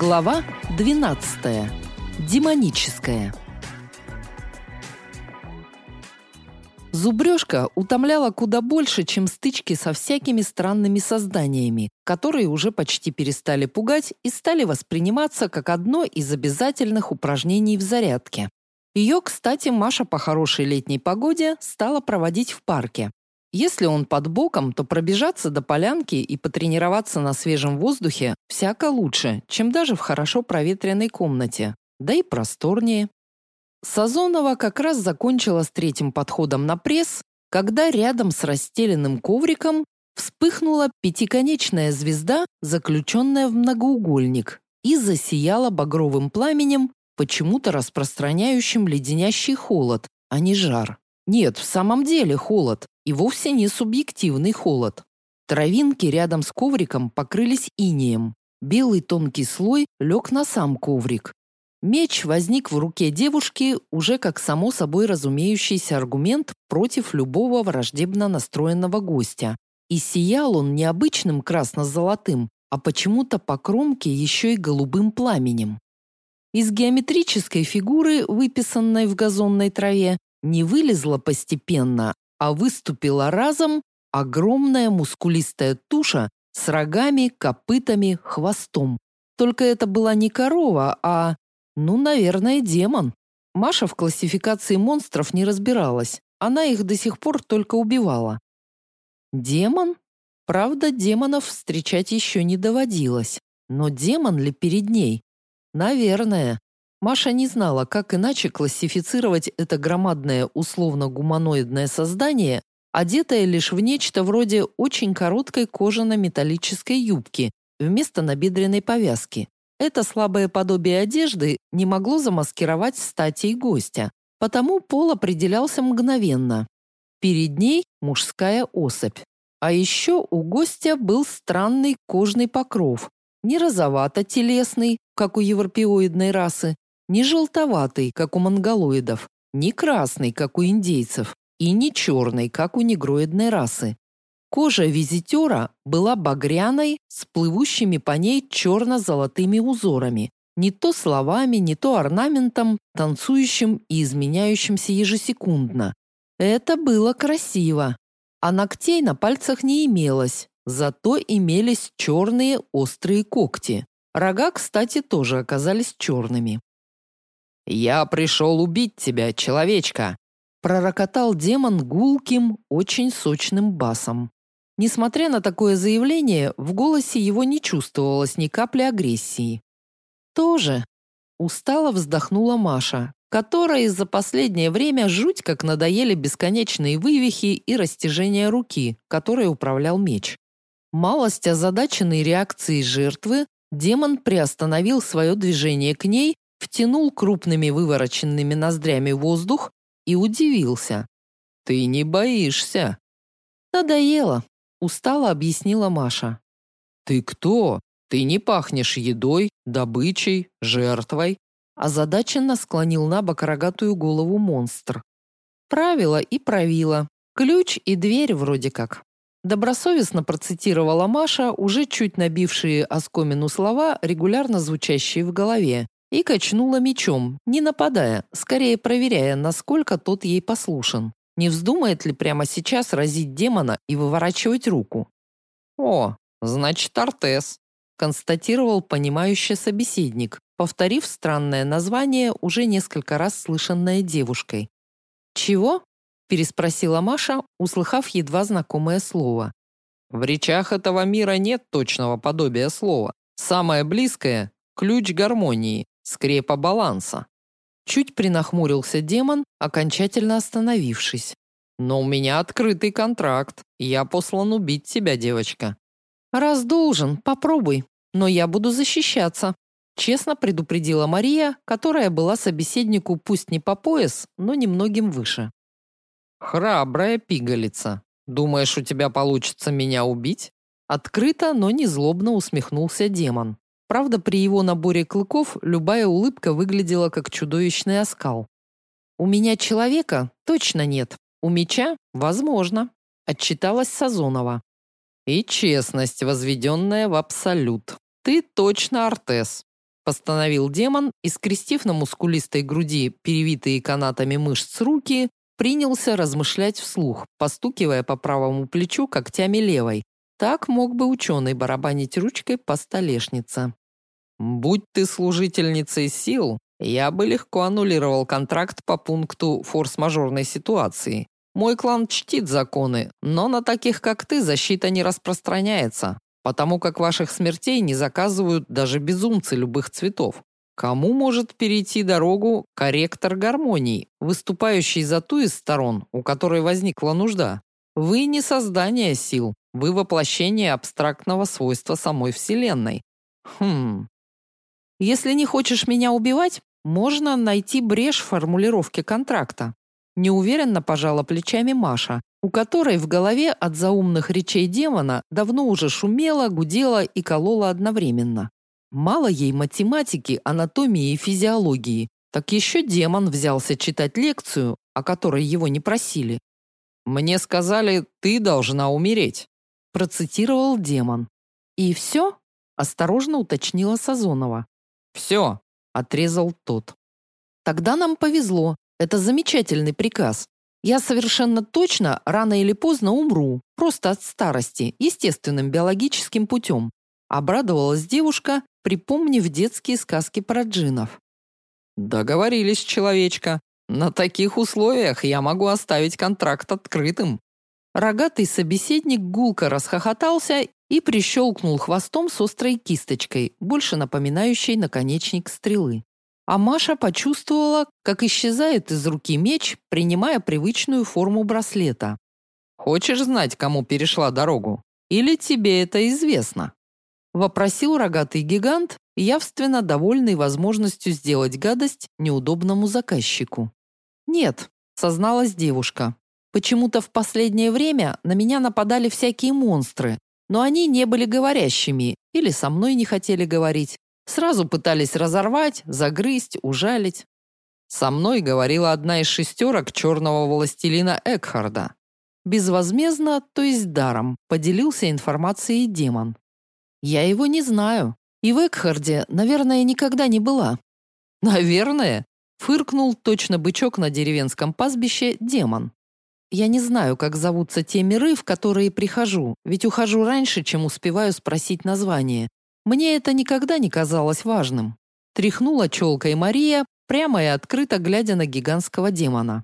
Глава 12. Демоническая. Зубрежка утомляла куда больше, чем стычки со всякими странными созданиями, которые уже почти перестали пугать и стали восприниматься как одно из обязательных упражнений в зарядке. Ее, кстати, Маша по хорошей летней погоде стала проводить в парке. Если он под боком, то пробежаться до полянки и потренироваться на свежем воздухе всяко лучше, чем даже в хорошо проветренной комнате, да и просторнее. Сазонова как раз закончила с третьим подходом на пресс, когда рядом с расстеленным ковриком вспыхнула пятиконечная звезда, заключенная в многоугольник, и засияла багровым пламенем, почему-то распространяющим леденящий холод, а не жар. Нет, в самом деле холод, и вовсе не субъективный холод. Травинки рядом с ковриком покрылись инеем. Белый тонкий слой лег на сам коврик. Меч возник в руке девушки уже как само собой разумеющийся аргумент против любого враждебно настроенного гостя. И сиял он не обычным красно-золотым, а почему-то по кромке еще и голубым пламенем. Из геометрической фигуры, выписанной в газонной траве, не вылезла постепенно, а выступила разом огромная мускулистая туша с рогами, копытами, хвостом. Только это была не корова, а, ну, наверное, демон. Маша в классификации монстров не разбиралась. Она их до сих пор только убивала. Демон? Правда, демонов встречать еще не доводилось. Но демон ли перед ней? Наверное. Маша не знала, как иначе классифицировать это громадное условно-гуманоидное создание, одетое лишь в нечто вроде очень короткой кожано-металлической юбки вместо набедренной повязки. Это слабое подобие одежды не могло замаскировать статей гостя, потому пол определялся мгновенно. Перед ней мужская особь. А еще у гостя был странный кожный покров, не розовато-телесный, как у европеоидной расы, не желтоватый, как у монголоидов, не красный, как у индейцев, и не черный, как у негроидной расы. Кожа визитера была багряной, с плывущими по ней черно-золотыми узорами, не то словами, не то орнаментом, танцующим и изменяющимся ежесекундно. Это было красиво. А ногтей на пальцах не имелось, зато имелись черные острые когти. Рога, кстати, тоже оказались черными. «Я пришел убить тебя, человечка!» пророкотал демон гулким, очень сочным басом. Несмотря на такое заявление, в голосе его не чувствовалось ни капли агрессии. «Тоже?» – устало вздохнула Маша, которая за последнее время жуть как надоели бесконечные вывихи и растяжение руки, которой управлял меч. Малость озадаченной реакцией жертвы, демон приостановил свое движение к ней втянул крупными вывороченными ноздрями воздух и удивился. «Ты не боишься?» «Надоело», — устало объяснила Маша. «Ты кто? Ты не пахнешь едой, добычей, жертвой?» Озадаченно склонил на бок рогатую голову монстр. Правила и правила. Ключ и дверь вроде как. Добросовестно процитировала Маша уже чуть набившие оскомину слова, регулярно звучащие в голове, и качнула мечом, не нападая, скорее проверяя, насколько тот ей послушен. Не вздумает ли прямо сейчас разить демона и выворачивать руку? «О, значит, Артес», – констатировал понимающий собеседник, повторив странное название, уже несколько раз слышанное девушкой. «Чего?» – переспросила Маша, услыхав едва знакомое слово. «В речах этого мира нет точного подобия слова. Самое близкое – ключ гармонии, скрепа баланса. Чуть принахмурился демон, окончательно остановившись. Но у меня открытый контракт. Я послан убить тебя, девочка. Раз должен, попробуй, но я буду защищаться. Честно предупредила Мария, которая была собеседнику пусть не по пояс, но немногим выше. Храбрая пигалица. Думаешь, у тебя получится меня убить? Открыто, но не злобно усмехнулся демон. Правда, при его наборе клыков любая улыбка выглядела как чудовищный оскал. У меня человека точно нет. У меча возможно, отчиталась Сазонова. И честность, возведенная в абсолют. Ты точно Артес. постановил демон и, скрестив на мускулистой груди перевитые канатами мышц руки, принялся размышлять вслух, постукивая по правому плечу когтями левой. Так мог бы ученый барабанить ручкой по столешнице. «Будь ты служительницей сил, я бы легко аннулировал контракт по пункту форс-мажорной ситуации. Мой клан чтит законы, но на таких, как ты, защита не распространяется, потому как ваших смертей не заказывают даже безумцы любых цветов. Кому может перейти дорогу корректор гармонии, выступающий за ту из сторон, у которой возникла нужда? Вы не создание сил, вы воплощение абстрактного свойства самой Вселенной. Хм. Если не хочешь меня убивать, можно найти брешь в формулировке контракта. Неуверенно пожала плечами Маша, у которой в голове от заумных речей демона давно уже шумело, гудело и кололо одновременно. Мало ей математики, анатомии и физиологии, так еще демон взялся читать лекцию, о которой его не просили. «Мне сказали, ты должна умереть», – процитировал демон. «И все?» – осторожно уточнила Сазонова. «Все», – отрезал тот. «Тогда нам повезло. Это замечательный приказ. Я совершенно точно рано или поздно умру, просто от старости, естественным биологическим путем. Обрадовалась девушка, припомнив детские сказки про джинов. Договорились, человечка. На таких условиях я могу оставить контракт открытым. Рогатый собеседник гулко расхохотался и прищелкнул хвостом с острой кисточкой, больше напоминающей наконечник стрелы а Маша почувствовала, как исчезает из руки меч, принимая привычную форму браслета. «Хочешь знать, кому перешла дорогу? Или тебе это известно?» Вопросил рогатый гигант, явственно довольный возможностью сделать гадость неудобному заказчику. «Нет», — созналась девушка. «Почему-то в последнее время на меня нападали всякие монстры, но они не были говорящими или со мной не хотели говорить, Сразу пытались разорвать, загрызть, ужалить. Со мной говорила одна из шестерок черного властелина Экхарда. Безвозмездно, то есть даром, поделился информацией демон. Я его не знаю. И в Экхарде, наверное, никогда не была. Наверное, фыркнул точно бычок на деревенском пастбище демон. Я не знаю, как зовутся те миры, в которые прихожу, ведь ухожу раньше, чем успеваю спросить название. Мне это никогда не казалось важным. Тряхнула челкой Мария, прямо и открыто глядя на гигантского демона.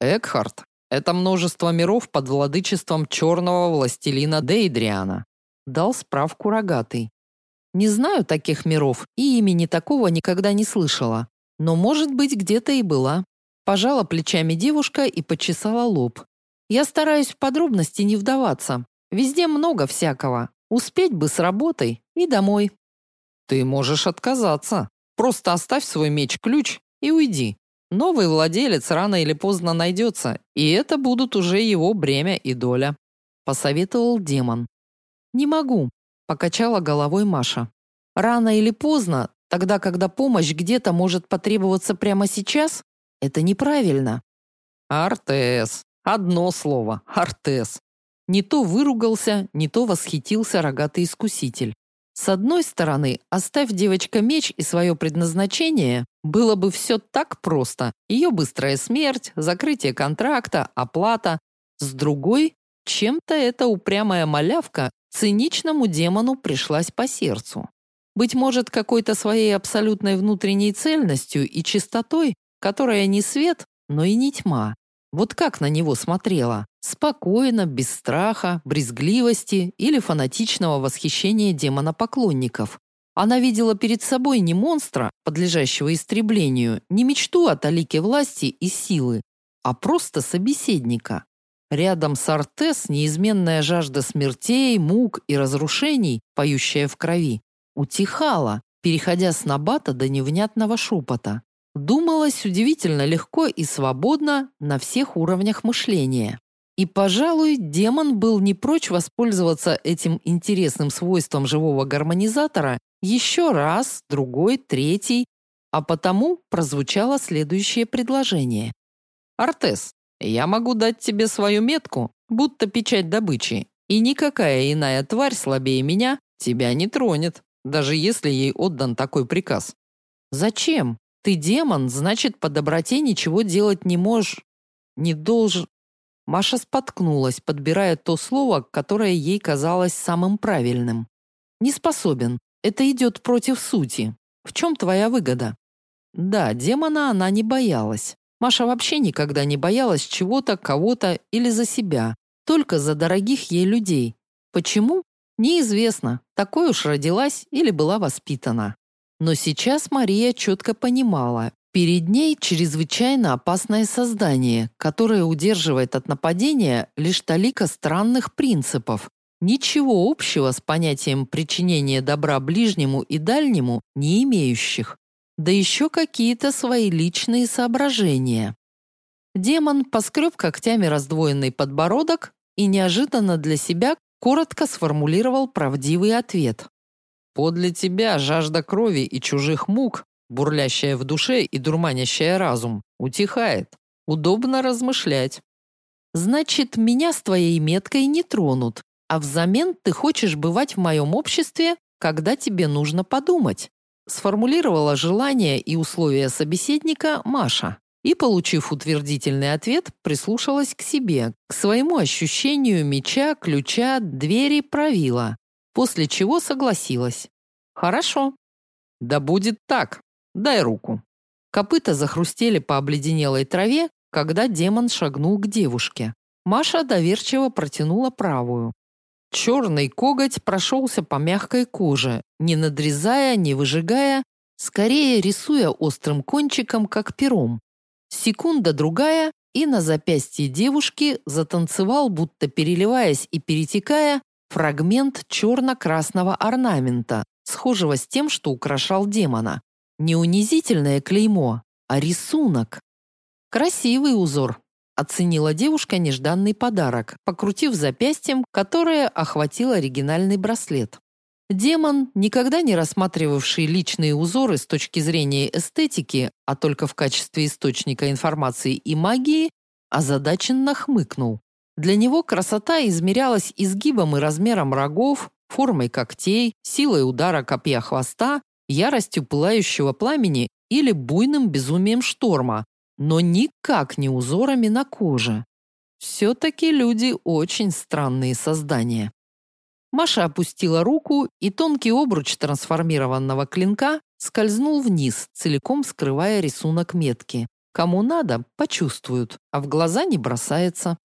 Экхарт – это множество миров под владычеством черного властелина Дейдриана. Дал справку рогатый. Не знаю таких миров и имени такого никогда не слышала. Но, может быть, где-то и была. Пожала плечами девушка и почесала лоб. Я стараюсь в подробности не вдаваться. Везде много всякого. Успеть бы с работой и домой. Ты можешь отказаться. Просто оставь свой меч-ключ и уйди. Новый владелец рано или поздно найдется, и это будут уже его бремя и доля, посоветовал демон. Не могу, покачала головой Маша. Рано или поздно, тогда, когда помощь где-то может потребоваться прямо сейчас, это неправильно. Артес. Одно слово. Артес. Не то выругался, не то восхитился рогатый искуситель. С одной стороны, оставь девочка меч и свое предназначение, было бы все так просто. Ее быстрая смерть, закрытие контракта, оплата. С другой, чем-то эта упрямая малявка циничному демону пришлась по сердцу. Быть может, какой-то своей абсолютной внутренней цельностью и чистотой, которая не свет, но и не тьма. Вот как на него смотрела? Спокойно, без страха, брезгливости или фанатичного восхищения демона-поклонников. Она видела перед собой не монстра, подлежащего истреблению, не мечту о талике власти и силы, а просто собеседника. Рядом с Артес неизменная жажда смертей, мук и разрушений, поющая в крови, утихала, переходя с набата до невнятного шепота. Думалось удивительно легко и свободно на всех уровнях мышления. И, пожалуй, демон был не прочь воспользоваться этим интересным свойством живого гармонизатора еще раз, другой, третий, а потому прозвучало следующее предложение. «Артес, я могу дать тебе свою метку, будто печать добычи, и никакая иная тварь слабее меня тебя не тронет. даже если ей отдан такой приказ. Зачем? Ты демон, значит, по доброте ничего делать не можешь. Не должен. Маша споткнулась, подбирая то слово, которое ей казалось самым правильным. Не способен. Это идет против сути. В чем твоя выгода? Да, демона она не боялась. Маша вообще никогда не боялась чего-то, кого-то или за себя, только за дорогих ей людей. Почему? Неизвестно. Такой уж родилась или была воспитана. Но сейчас Мария четко понимала, перед ней чрезвычайно опасное создание, которое удерживает от нападения лишь талика странных принципов, ничего общего с понятием причинения добра ближнему и дальнему не имеющих, да еще какие-то свои личные соображения. Демон поскреб когтями раздвоенный подбородок и неожиданно для себя коротко сформулировал правдивый ответ. «Подле тебя жажда крови и чужих мук, бурлящая в душе и дурманящая разум, утихает. Удобно размышлять. Значит, меня с твоей меткой не тронут, а взамен ты хочешь бывать в моем обществе, когда тебе нужно подумать сформулировала желание и условия собеседника Маша и, получив утвердительный ответ, прислушалась к себе, к своему ощущению меча, ключа, двери, правила, после чего согласилась. «Хорошо». «Да будет так. Дай руку». Копыта захрустели по обледенелой траве, когда демон шагнул к девушке. Маша доверчиво протянула правую. Черный коготь прошелся по мягкой коже, не надрезая, не выжигая, скорее рисуя острым кончиком, как пером. Секунда другая, и на запястье девушки затанцевал, будто переливаясь и перетекая, фрагмент черно-красного орнамента, схожего с тем, что украшал демона. Не унизительное клеймо, а рисунок. Красивый узор, оценила девушка нежданный подарок, покрутив запястьем, которое охватил оригинальный браслет. Демон, никогда не рассматривавший личные узоры с точки зрения эстетики, а только в качестве источника информации и магии, озадаченно хмыкнул. Для него красота измерялась изгибом и размером рогов, формой когтей, силой удара копья хвоста, яростью пылающего пламени или буйным безумием шторма, но никак не узорами на коже. Все-таки люди очень странные создания. Маша опустила руку, и тонкий обруч трансформированного клинка скользнул вниз, целиком скрывая рисунок метки. Кому надо, почувствуют, а в глаза не бросается.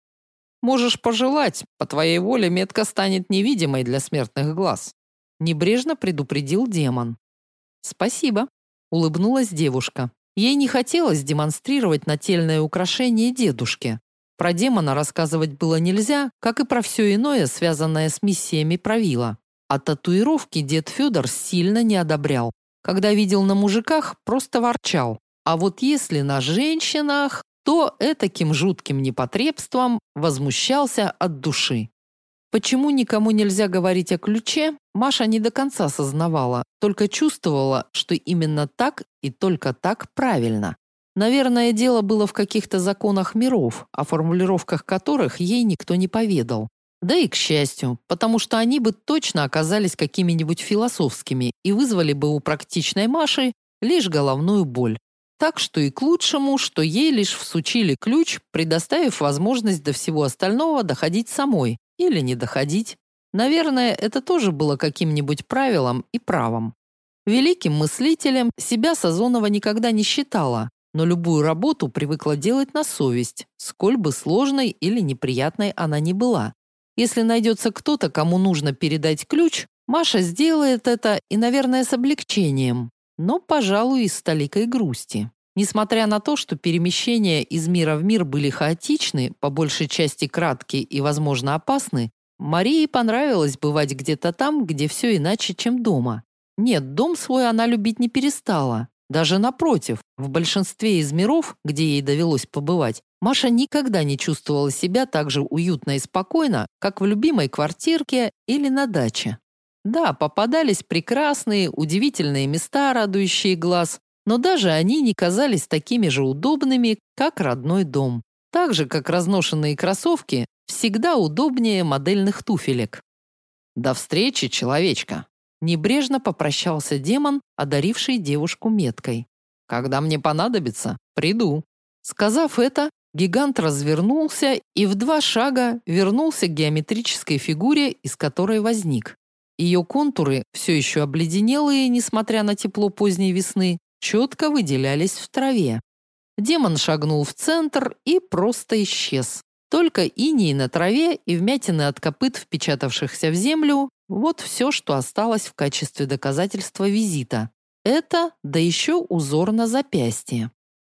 Можешь пожелать, по твоей воле метка станет невидимой для смертных глаз. Небрежно предупредил демон. Спасибо, улыбнулась девушка. Ей не хотелось демонстрировать нательное украшение дедушке. Про демона рассказывать было нельзя, как и про все иное, связанное с миссиями правила. А татуировки дед Федор сильно не одобрял. Когда видел на мужиках, просто ворчал. А вот если на женщинах, то этаким жутким непотребством возмущался от души. Почему никому нельзя говорить о ключе, Маша не до конца сознавала, только чувствовала, что именно так и только так правильно. Наверное, дело было в каких-то законах миров, о формулировках которых ей никто не поведал. Да и к счастью, потому что они бы точно оказались какими-нибудь философскими и вызвали бы у практичной Маши лишь головную боль. Так что и к лучшему, что ей лишь всучили ключ, предоставив возможность до всего остального доходить самой, или не доходить. Наверное, это тоже было каким-нибудь правилом и правом. Великим мыслителем себя Сазонова никогда не считала, но любую работу привыкла делать на совесть, сколь бы сложной или неприятной она ни была. Если найдется кто-то, кому нужно передать ключ, Маша сделает это и, наверное, с облегчением, но, пожалуй, и с толикой грусти. Несмотря на то, что перемещения из мира в мир были хаотичны, по большей части краткие и, возможно, опасны, Марии понравилось бывать где-то там, где все иначе, чем дома. Нет, дом свой она любить не перестала. Даже напротив, в большинстве из миров, где ей довелось побывать, Маша никогда не чувствовала себя так же уютно и спокойно, как в любимой квартирке или на даче. Да, попадались прекрасные, удивительные места, радующие глаз, но даже они не казались такими же удобными, как родной дом. Так же, как разношенные кроссовки, всегда удобнее модельных туфелек. До встречи, человечка. Небрежно попрощался демон, одаривший девушку меткой. «Когда мне понадобится, приду». Сказав это, гигант развернулся и в два шага вернулся к геометрической фигуре, из которой возник. Ее контуры, все еще обледенелые, несмотря на тепло поздней весны, четко выделялись в траве. Демон шагнул в центр и просто исчез. Только иней на траве и вмятины от копыт, впечатавшихся в землю, вот все, что осталось в качестве доказательства визита. Это, да еще узор на запястье.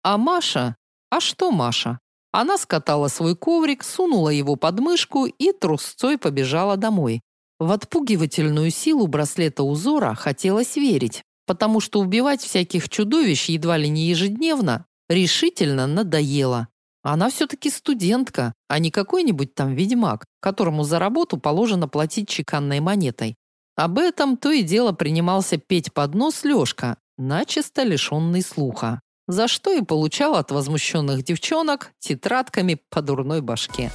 А Маша? А что Маша? Она скатала свой коврик, сунула его под мышку и трусцой побежала домой. В отпугивательную силу браслета узора хотелось верить, потому что убивать всяких чудовищ едва ли не ежедневно решительно надоело. Она все-таки студентка, а не какой-нибудь там ведьмак, которому за работу положено платить чеканной монетой. Об этом то и дело принимался петь под нос Лёшка, начисто лишенный слуха, за что и получал от возмущенных девчонок тетрадками по дурной башке.